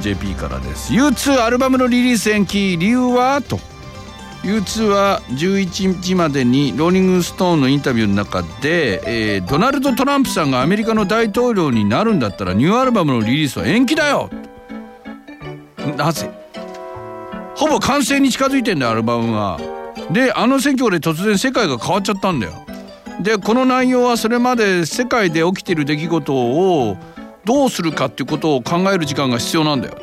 JP からです。U2 アルバムのリリース延期。理由は？と。U2 は11日までにローリング・ストーンのインタビューの中で、えー、ドナルド・トランプさんがアメリカの大統領になるんだったらニューアルバムのリリースは延期だよ。なぜ？ほぼ完成に近づいてんだよアルバムは。であの選挙で突然世界が変わっちゃったんだよ。でこの内容はそれまで世界で起きてる出来事をどうするかっていうことを考える時間が必要なんだよ。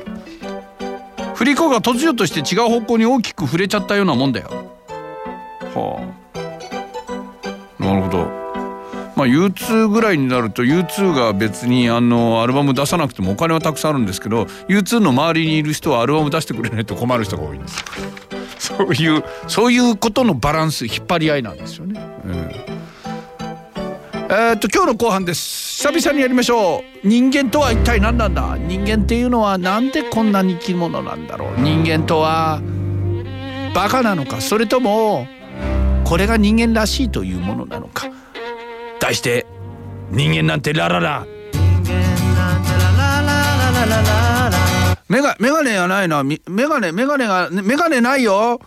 振り子が突如として違う方向に大きく触れちゃったようなもんだよ。はあ。なるほど。まあ U2 ぐらいになると U2 が別にあのアルバム出さなくてもお金はたくさんあるんですけど U2 の周りにいる人はアルバム出してくれないと困る人が多いんです。そういうそういうことのバランス引っ張り合いなんですよね。うんえー、っと今日の後半です。久々にやりましょう。人間とは一体何なんだ？人間っていうのはなんでこんなに生き物なんだろう？人間とはバカなのか？それともこれが人間らしいというものなのか？題して人間なんてラララ。メガメガネがないな。メガネメガネがメガネないよ。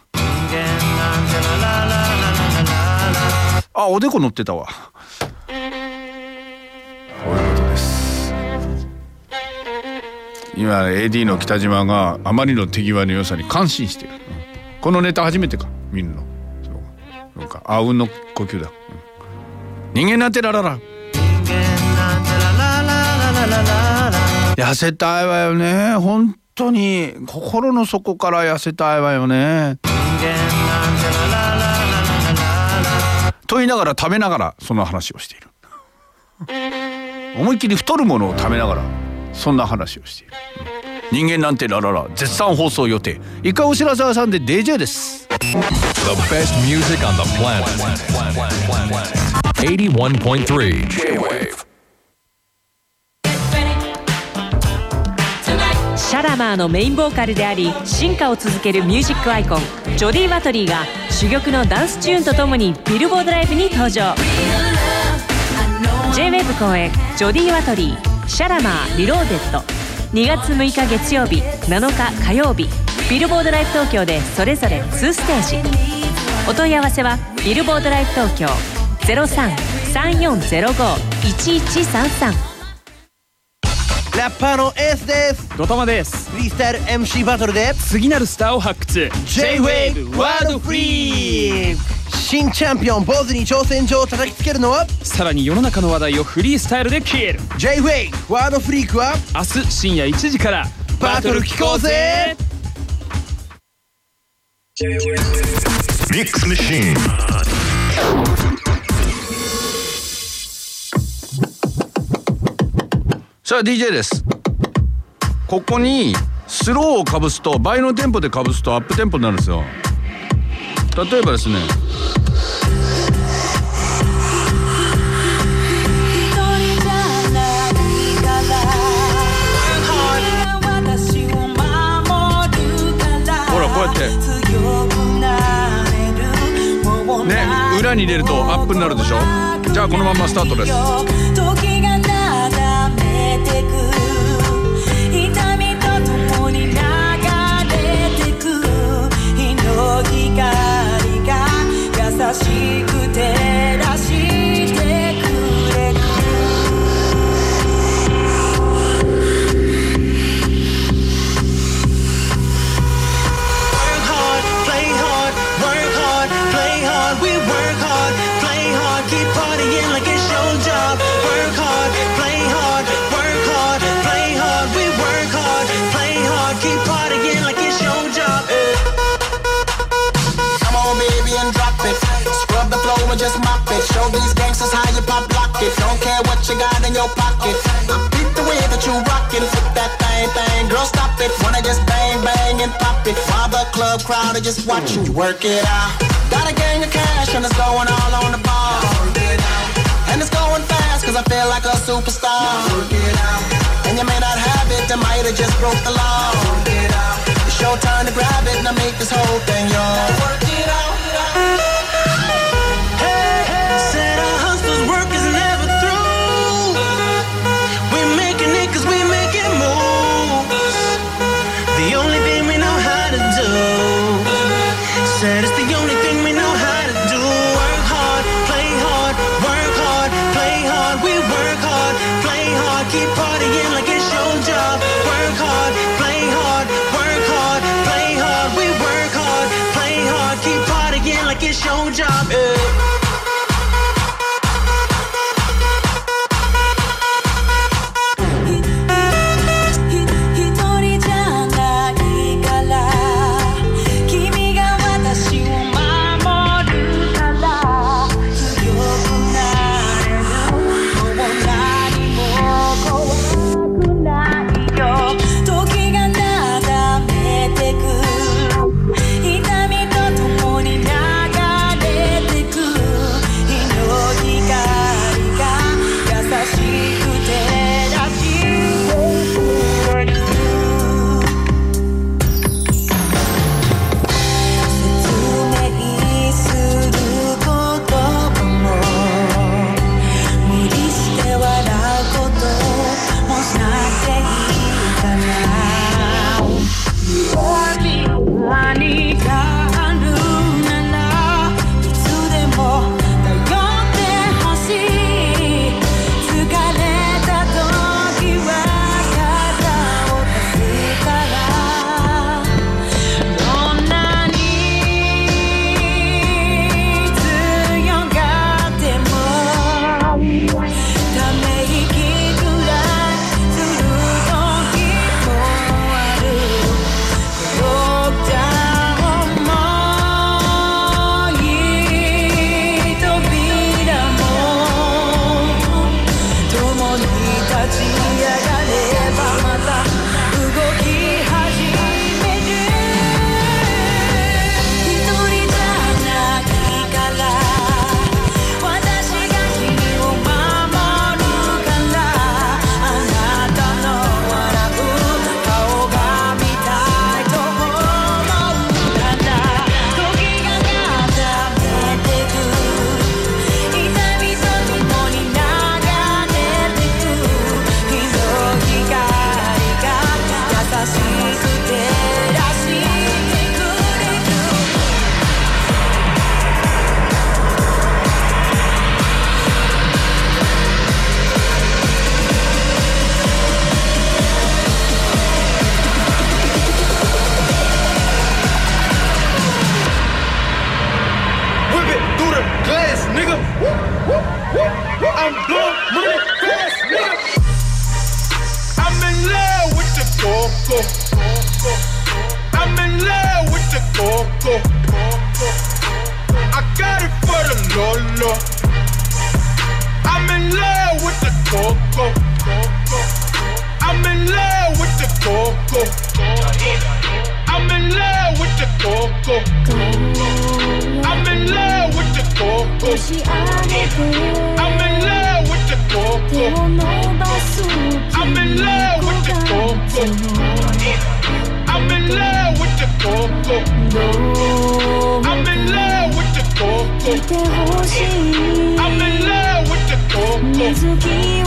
あおでこ乗ってたわ。今 AD の北島があまりの手際の良さに感心してる、うん、このネタ初めてか見るの。そうか。あうんの呼吸だ、うん、人間なんてラララ痩せたいわよね。本当に。心の底から痩せたいわよね。と言いながら食べながらその話をしている。思いっきり太るものを食べながら。そんな話をしている。人間なんてラララ絶賛放送予定。イカオシラザーさんで DJ です。The best music on the planet. 81.3 J-Wave シャラマーのメインボーカルであり進化を続けるミュージックアイコンジョディ・ワトリーが珠玉のダンスチューンとともにビルボードライブに登場。J-WAVE 公演ジョディ・ワトリーシャラマーリローデッド2月6日月曜日7日火曜日。ビルボードライブ東京でそれぞれ2ステージ。お問い合わせはビルボードライブ東京0334051133ラッパーのエースです。ドタマです。フリースタイル MC バトルで。次なるスターを発掘。J-WAVE ワールドフリー新チャンピオン坊主に挑戦状を叩きつけるのは？さらに世の中の話題をフリースタイルでキル J-WAVE ワードフリークは？明日深夜1時から。バトル聞こうぜ！ミックスマシーンさあ DJ です。ここにスローをかぶすと倍のテンポでかぶすとアップテンポになるんですよ例えばですね。ほらこうやって。ね裏に入れるとアップになるでしょ？じゃあこのままスタートです。しくて pocket. I beat the way that you rockin'. Flip that thing, thing. Girl, stop it. Wanna just bang, bang, and pop it. While the club crowd are just watching you work it out. Got a gang of cash and it's going all on the ball. And it's going fast cause I feel like a superstar. And you may not have it, I might have just broke the law. It's your turn to grab it and I make this whole thing yours. Work it out. like it's your job. Yeah. I'm in love with the coco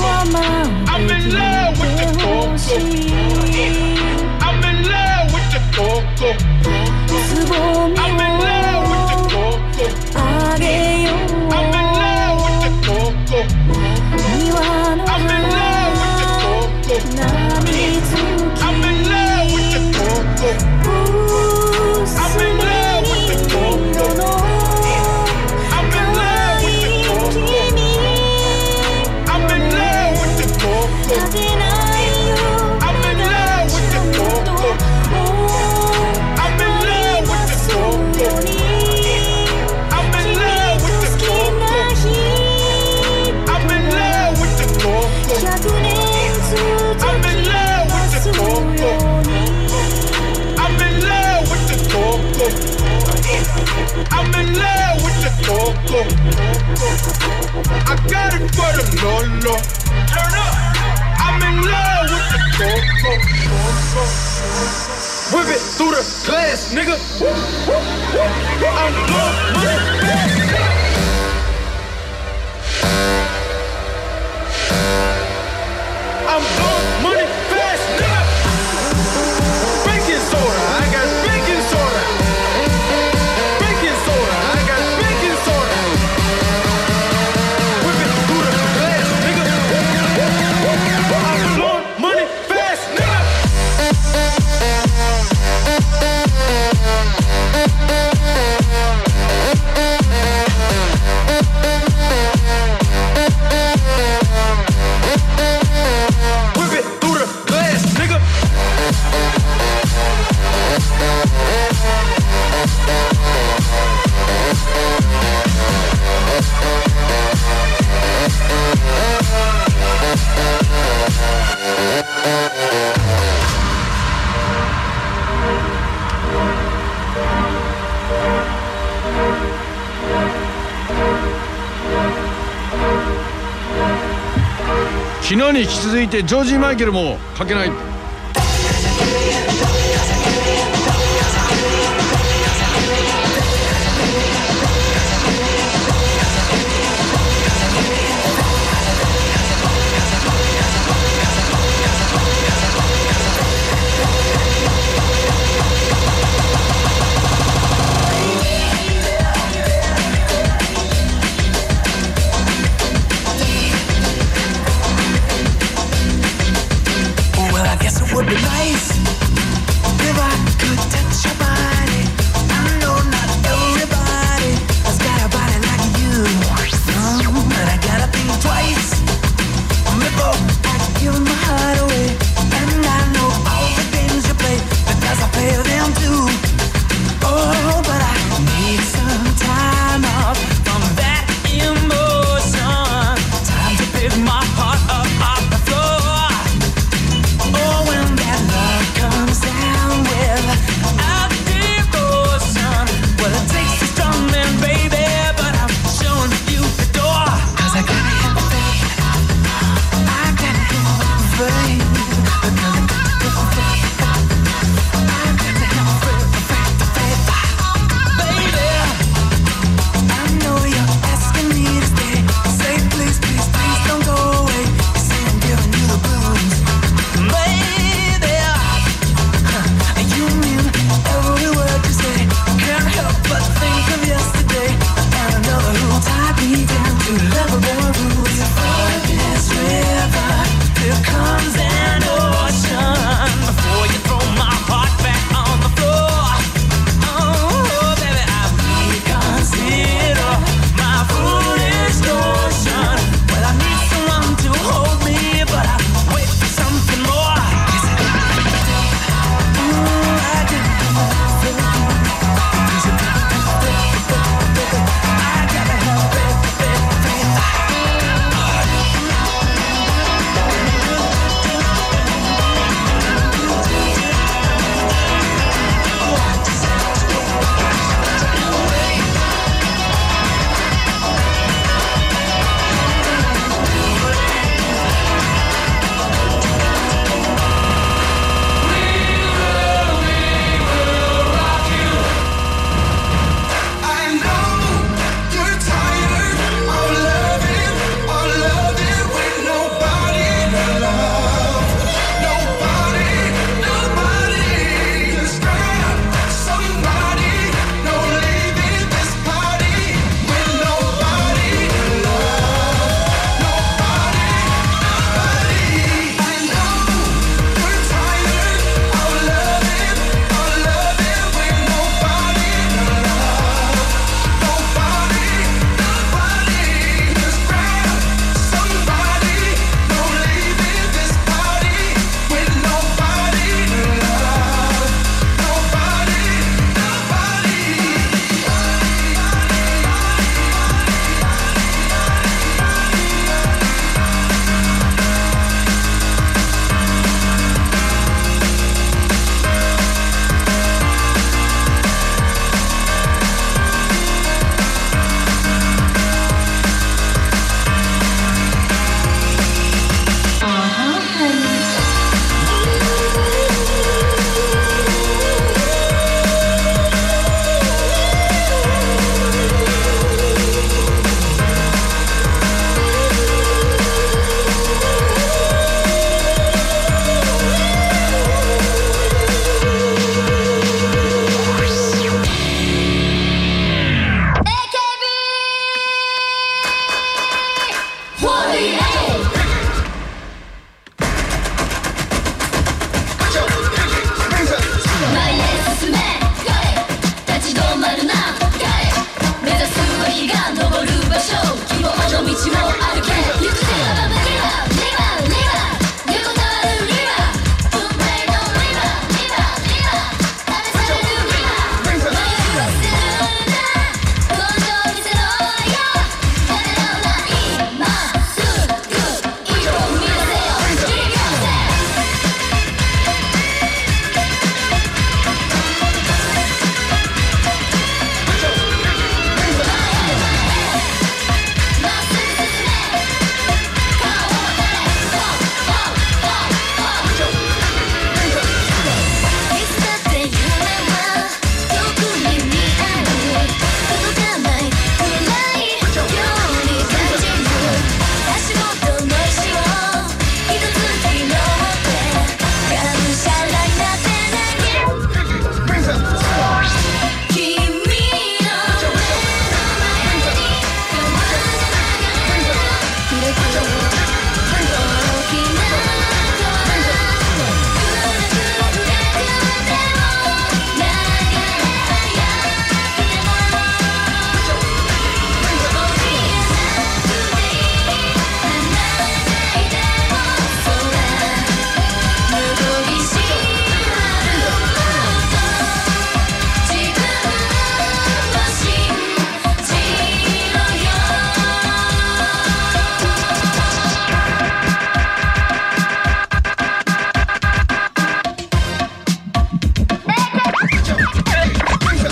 I'm in love with the coco. I got it for the Lolo. Turn up. I'm in love with the coco. Whip it through the glass, nigga. I'm going. I'm going. 昨日に引き続いてジョージ・マイケルもかけない。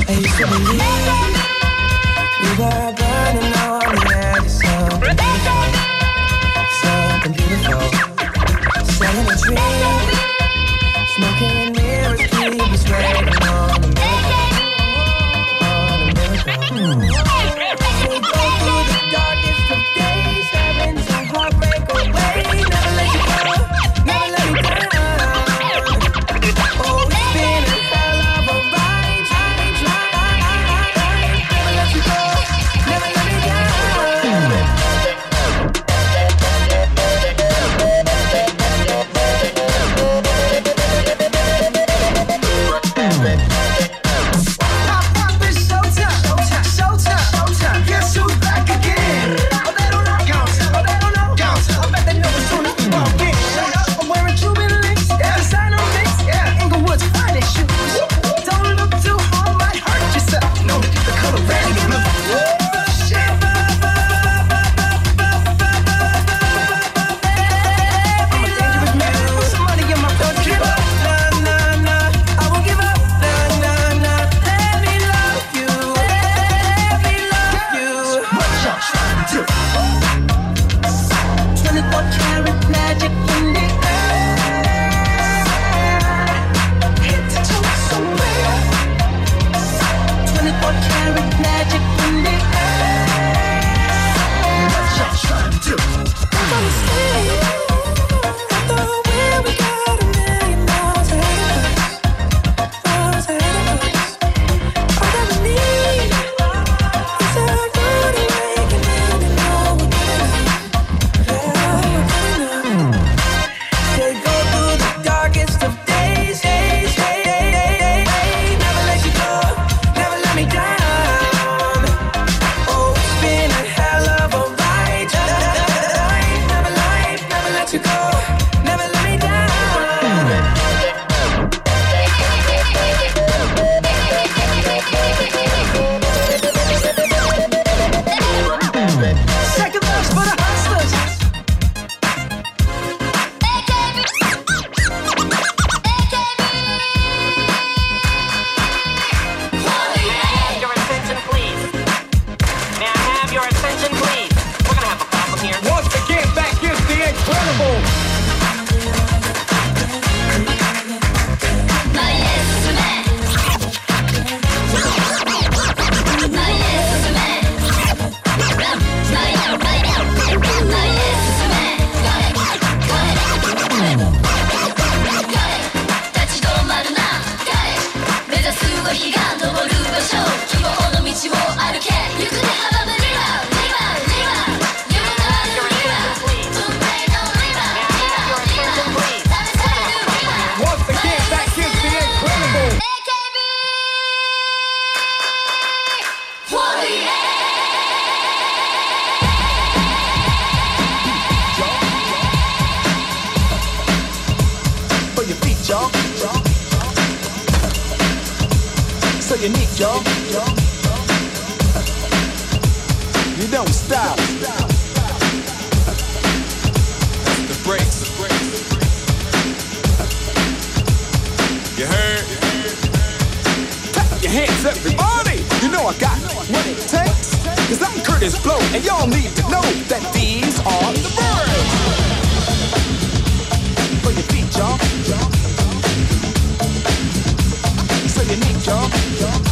I used to yo. You don't stop. The. You heard? Your hands, everybody. You know I got what it I'm Curtis Blow, and y'all need to know that these are the your feet, y'all. You need y'all.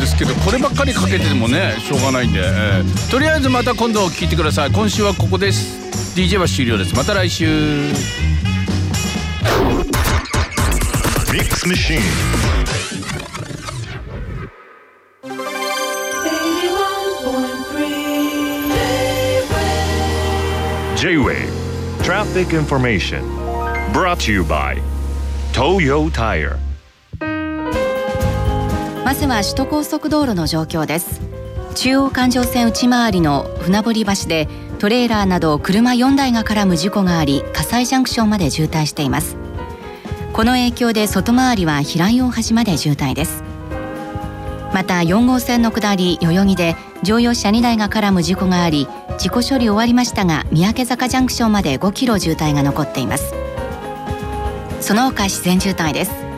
ですけどこればっかりかけててもねしょうがないんで、えーとりあえずまた今度聞いてください。今週はここです。DJ は終了です。また来週。Mix Machine. J-Wave Traffic Information. Brought to you by Toyo Tire. まずは首都高速道路の状況です。中央環状線内回りの船堀橋でトレーラーなど車4台が絡む事故があり火災ジャンクションまで渋滞しています。この影響で外回りは平井大橋まで渋滞です。また4号線の下り代々木で乗用車2台が絡む事故があり事故処理終わりましたが三宅坂ジャンクションまで5キロ渋滞が残っています。その他自然渋滞です。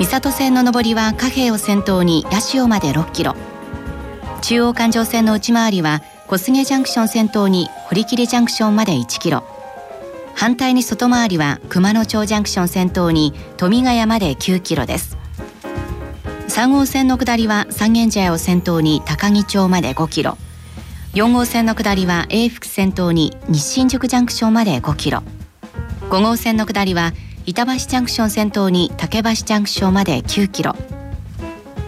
三郷線の上りは貨幣を先頭に八潮まで6キロ。中央環状線の内回りは小菅ジャンクション先頭に堀切ジャンクションまで1キロ。反対に外回りは熊野町ジャンクション先頭に富ヶ谷まで9キロです。3号線の下りは三軒茶屋を先頭に高木町まで5キロ。4号線の下りは永福先頭に西新宿ジャンクションまで5キロ。5号線の下りは板橋ジャンクション先頭に竹橋ジャンクションまで9キロ。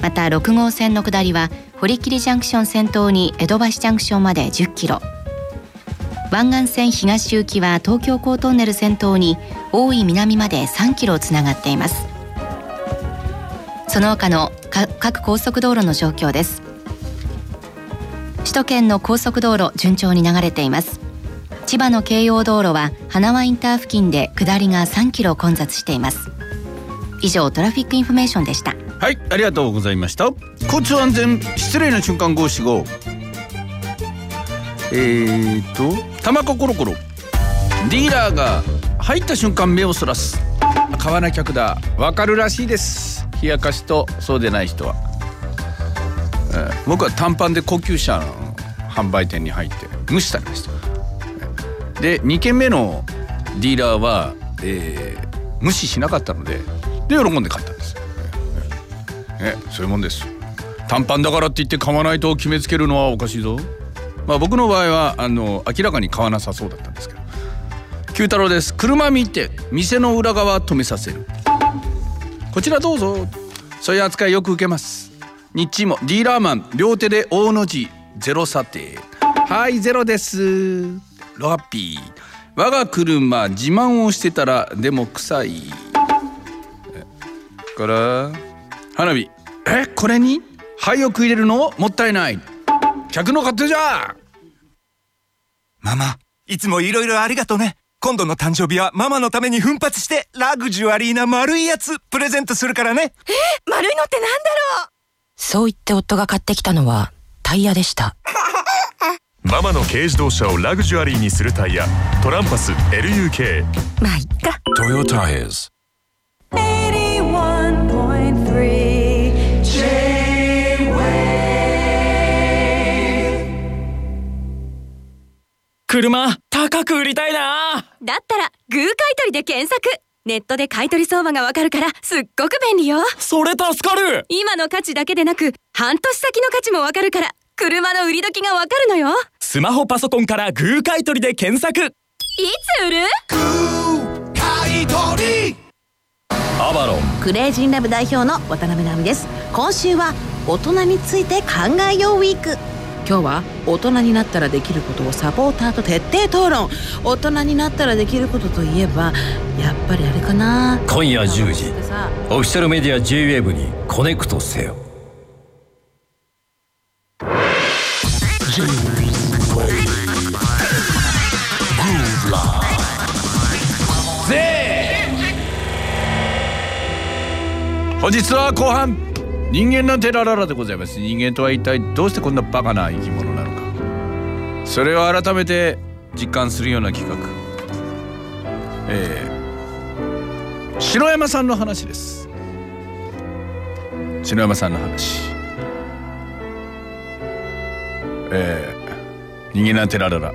また6号線の下りは堀切ジャンクション先頭に江戸橋ジャンクションまで10キロ。湾岸線東行きは東京港トンネル先頭に大井南まで3キロつながっています。その他の各高速道路の状況です。首都圏の高速道路順調に流れています。千葉の京葉道路は花輪インター付近で下りが3キロ混雑しています。以上トラフィックインフォメーションでした。はいありがとうございました。交通安全失礼な瞬間五七五えーと玉子コロコロ。ディーラーが入った瞬間目をそらす。買わな客だ。わかるらしいです。冷やかしとそうでない人は、えー僕は短パンで高級車の販売店に入って無視されましたで2軒目のディーラーは、えー無視しなかったのでで喜んで買ったんです。えそういうもんです。短パンだからって言って買わないと決めつけるのはおかしいぞ。まあ僕の場合はあの明らかに買わなさそうだったんですけど。九太郎です。車見て店の裏側止めさせる。こちらどうぞ。そういう扱いよく受けます。日中もディーラーマン両手で大の字ゼロ査定。はいゼロです。ロハッピー。我が車自慢をしてたらでも臭い。から花火。えこれに？灰を食い入れるのもったいない。客の勝手じゃ。ママ、いつもいろいろありがとね。今度の誕生日はママのために奮発してラグジュアリーな丸いやつプレゼントするからね。丸いのってなんだろう。そう言って夫が買ってきたのはタイヤでした。ママの軽自動車をラグジュアリーにするタイヤ。トランパス LUK まあいっか。Toyo Tires 車高く売りたいな。だったらグー買い取りで検索。ネットで買い取り相場がわかるからすっごく便利よ。それ助かる。今の価値だけでなく半年先の価値もわかるから車の売り時がわかるのよ。スマホパソコンからグー買い取りで検索。いつ売る？買い取り。アバロン。クレイジンラブ代表の渡辺直美です。今週は大人について考えようウィーク。今日は大人になったらできることをサポーターと徹底討論。大人になったらできることといえばやっぱりあれかな。今夜10時。オフィシャルメディア JWAVE にコネクトせよ本日は後半人間なんてラララでございます。人間とは一体どうしてこんなバカな生き物なのか。それを改めて実感するような企画。えー、篠山さんの話です。篠山さんの話。えー、人間なんてラララ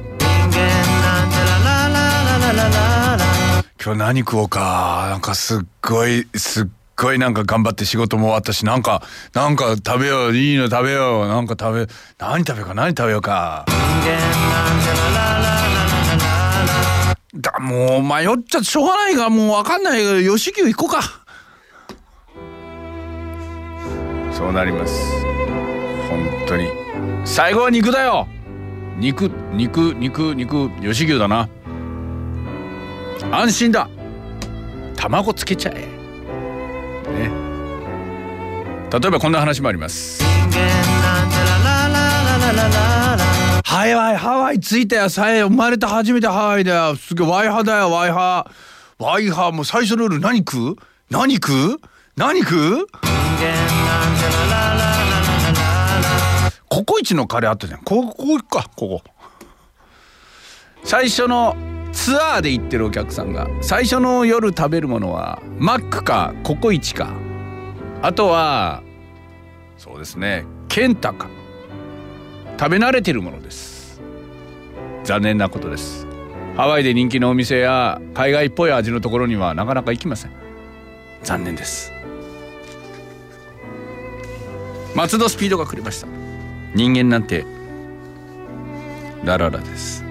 今日何食おうかなんかすっごいすっごいなんか頑張って仕事も終わったしなんかなんか食べよういいの食べようなんか食べ何食べようか何食べようかだもう迷っちゃってしょうがないからもう分かんないけど吉牛行こうかそうなります本当に最後は肉だよ。肉肉肉肉吉牛だな。安心だ。卵つけちゃえ。ね。例えばこんな話もあります。はいはいハワイ着いたよさえ生まれて初めてハワイだよ。すげえワイハだよワイハワイハもう最初の夜何食う？何食う？何食う？ココイチのカレーあったじゃん。ここ行くか。ここ。最初のツアーで行ってるお客さんが最初の夜食べるものはマックかココイチか。あとはそうですねケンタか。食べ慣れてるものです。残念なことです。ハワイで人気のお店や海外っぽい味のところにはなかなか行きません。残念です。松戸スピードがくれました。人間なんてラララです。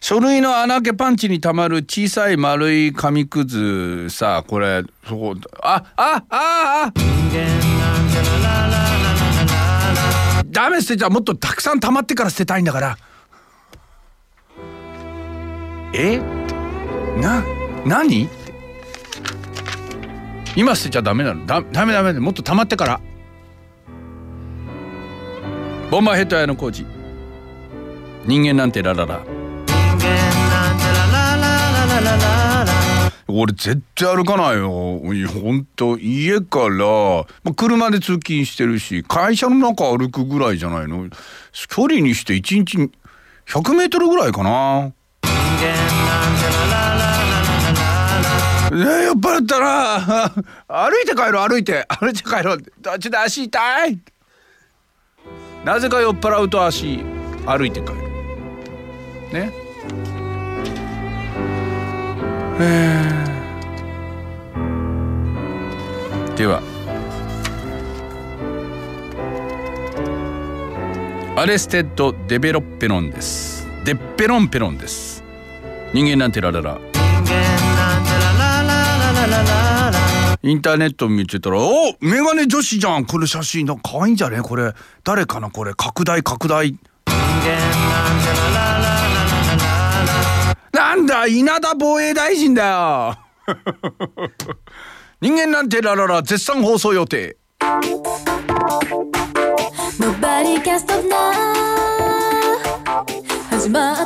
書類の穴開けパンチにたまる小さい丸い紙くずさこれそこああああダメ捨てちゃうもっとたくさん溜まってから捨てたいんだから。え？な何？今捨てちゃダメなの。だダメダメもっと溜まってから。ボンバーヘッド屋の工事。人間なんてラララ。俺絶対歩かないよ。ほんと家から、まあ、車で通勤してるし会社の中歩くぐらいじゃないの？距離にして1日100メートルぐらいかな酔っ払ったら 歩いて帰ろう歩いて。歩いて帰ろうちょっと足痛い。なぜか酔っ払うと足歩いて帰る。ね。えでは。アレステッド・デベロッペロンです。デッペロンペロンです。人間なんてラララ。インターネット見てたら「おメガネ女子じゃん。これ写真なんか可愛いんじゃね？これ。誰かな？これ。拡大拡大」なんだ？稲田防衛大臣だよ。人間なんてラララ絶賛放送予定。始まっ